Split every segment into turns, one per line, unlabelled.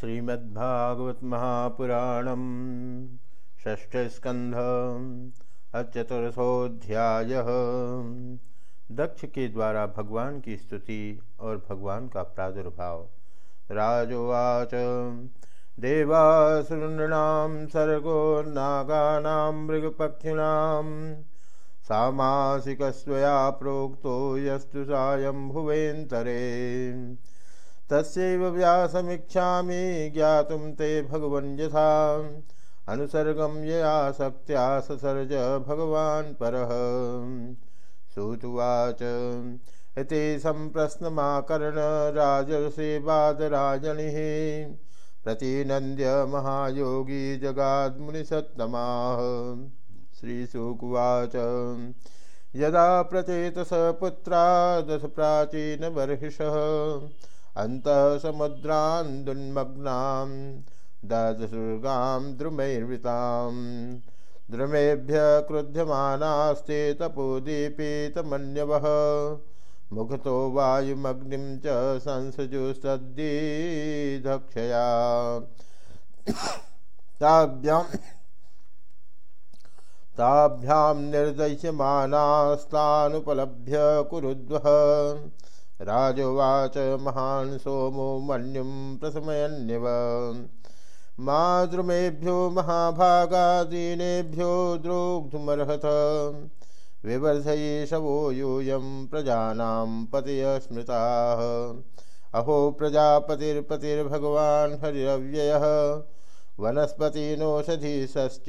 श्रीमद्भागवत महापुराणम षष्ठस्कंध चतुर्थोध्याय दक्ष के द्वारा भगवान की स्तुति और भगवान का प्रादुर्भाव। राजोवाच देवासुरृणाम सर्गो नागानां मृगपक्षिणां सामासिकस्वया प्रोक्तो यस्तु सायं तस्व व्यासमीक्षामी ज्ञातुम ते भगवन् यथा। अनुसर्गम यया शक्त्या ससर्ज भगवान् परः। सुतुवाच इति सम्प्रश्नमाकर्ण राजर्षिवादराजनिः प्रतिनन्द्य महायोगी जगाद्मुनिसत्तमाः। श्रीशुकुवाच यदा प्रचेतस पुत्रा दश प्राचीनबर्हिषः अन्तः समुद्रान् दुन्मग्नां ददसुर्गां द्रुमैर्वृतां द्रुमेभ्य क्रुध्यमानास्ते तपोदीपितमन्यवः मुखतो वायुमग्निं च संसजुस्तद्दीधक्षया ताभ्यां ताभ्यां निर्दश्यमानास्तानुपलभ्य कुरुद्वः राजोवाच महान् सोमो मन्युं प्रशमयन्यव माद्रुमेभ्यो महाभागादीनेभ्यो विवर्धये विवर्धयेशवो यूयं प्रजानां पतय स्मृताः अहो प्रजापतिर्पतिर्भगवान् हरिरव्ययः। वनस्पतिनोषधीशश्च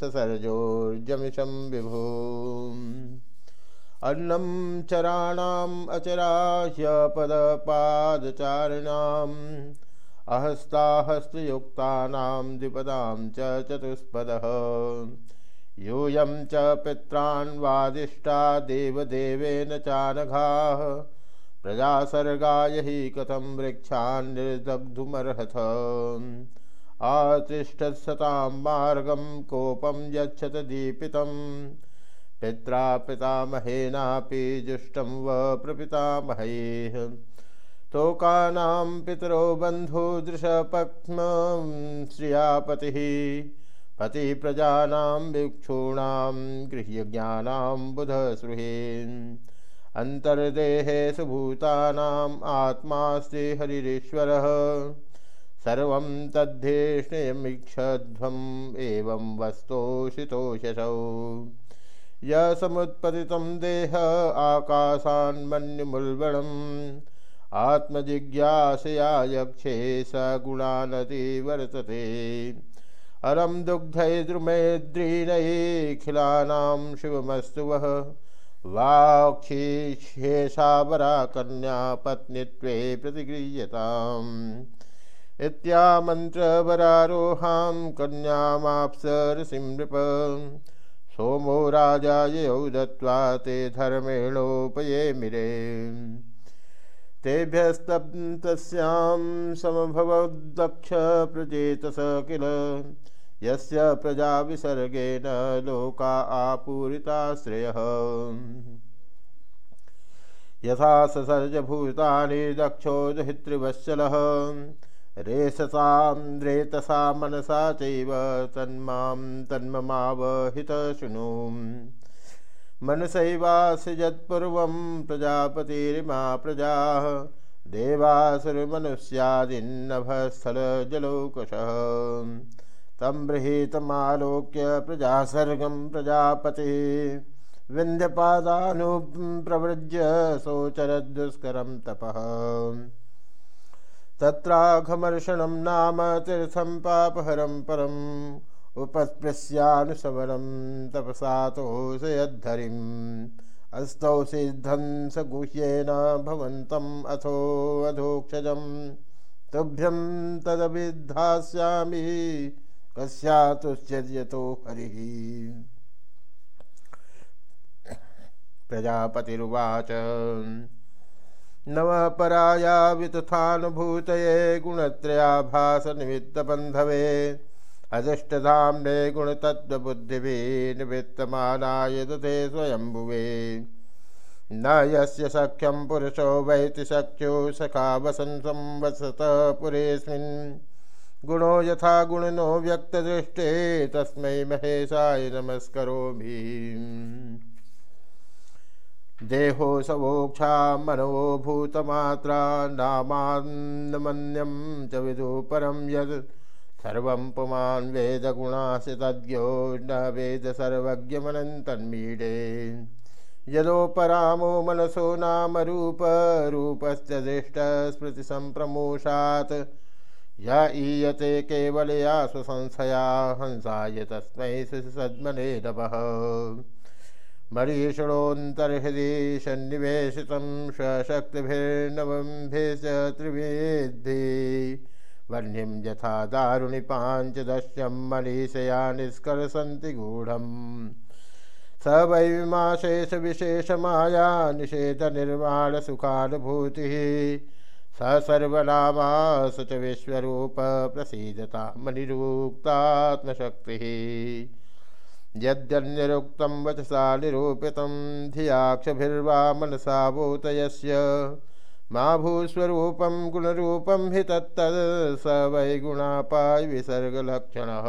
ससर्जोर्जमिषं विभू अन्नं चराणाम् अचराह्यपदपादचारिणाम् अहस्ताहस्तयुक्तानां द्विपदां च चतुष्पदः। यूयं च पित्रान् वादिष्टा देवदेवेन चानघाः। प्रजासर्गाय हि कथं वृक्षान् निर्दग्धुमर्हथ। आतिष्ठत्सतां मार्गं कोपं यच्छत दीपितम्। पित्रा पितामहेनापि जुष्टं व प्रपितामहैः। तोकानां पितरो बन्धुदृशपक्ष्मं श्रियापतिः। पतिप्रजानां भिक्षूणां गृह्यज्ञानां बुधसृहेन् अन्तर्देहे सुभूतानाम् आत्मास्ति हरिरीश्वरः। सर्वं तद्धेष्णयमीक्षध्वम् एवं वस्तोषितोषसौ य देह आकाशान्मन्युमुल्बणम् आत्मजिज्ञासया यक्षे स गुणानति वर्तते। अरं दुग्धैद्रुमेद्रीनैखिलानां शिवमस्तु वः वाक्षीशेषावरा कन्या पत्नीत्वे प्रतिगृह्यताम्। इत्यामन्त्रवरारोहां कन्यामाप्सरसिं नृप सोमो राजा यौ दत्वा ते धर्मेणोपये मिरे। तेभ्यस्तस्यां समभवदक्ष प्रचेतस किल। यस्य प्रजाविसर्गेण लोका आपूरिताश्रयः। यथा ससर्जभूतानि दक्षो दहितृवत्सलः रेतसा मनसा चैव तन्मां तन्ममावहितशृणु। मनसैवासृजत्पूर्वं प्रजापतिरिमा प्रजाः देवासुरमनुष्यादिन्नभस्थलजलौकशः। तं बृहीतमालोक्य प्रजासर्गं प्रजापतिः। विन्ध्यपादानुप्रवृज्य शोचरदुष्करं तपः। तत्राघमर्षणं नाम तीर्थं पापहरं परम् उपस्पृश्यानुसवनं तपसातोषयद्धरिम् अस्तौ सिद्धं स गुह्येन भवन्तम् अथो अधोक्षजं तुभ्यं तदभिधास्यामि कस्यातुश्चर्यतो हरिः। प्रजापतिरुवाच। नव पराया वितथानुभूतये गुणत्रयाभासनिमित्तबन्धवे। अधिष्ठधाम्ने गुणतत्त्वबुद्धिभिः निवृत्तमानाय दते स्वयम्भुवे न यस्य सख्यं पुरुषो वैति सख्यो सखा वसन् संवसत पुरेऽस्मिन्। गुणो यथा गुणनो व्यक्तदृष्टे, तस्मै महेशाय नमस्करोमि। देहो सवोक्षा मनो भूतमात्रा नामान्नमन्यं च विदु परं यद् सर्वं पुमान् वेदगुणास्य तद्यो न वेद सर्वज्ञमनन्तन्मीडे। यदोपरामो मनसो नाम रूपस्य दृष्टस्मृतिसम्प्रमोषात् य ईयते केवलया स्वसंशया हंसाय तस्मै सुसद्मने नमः। मरीषणोऽन्तर्हृदि सन्निवेशितं स्वशक्तिभिर्नवम्भिश्च त्रिवेद्भिः वह्निं यथा दारुणि पाञ्चदश्यं मनीषया निष्कर्षन्ति गूढम्। स विमाशेष विशेष माया निषेध निर्माण सुखानुभूति स सर्वनामास च विश्वरूप प्रसीदता मनिरुक्तात्मशक्ति यद्यन्यरुक्तं वचसा निरूपित धियाक्षभिर्वा मनसा भूतयस्य। मा भूस्वरूपं गुणरूपं हि तत्तद् स वै गुणापाय विसर्गलक्षणः।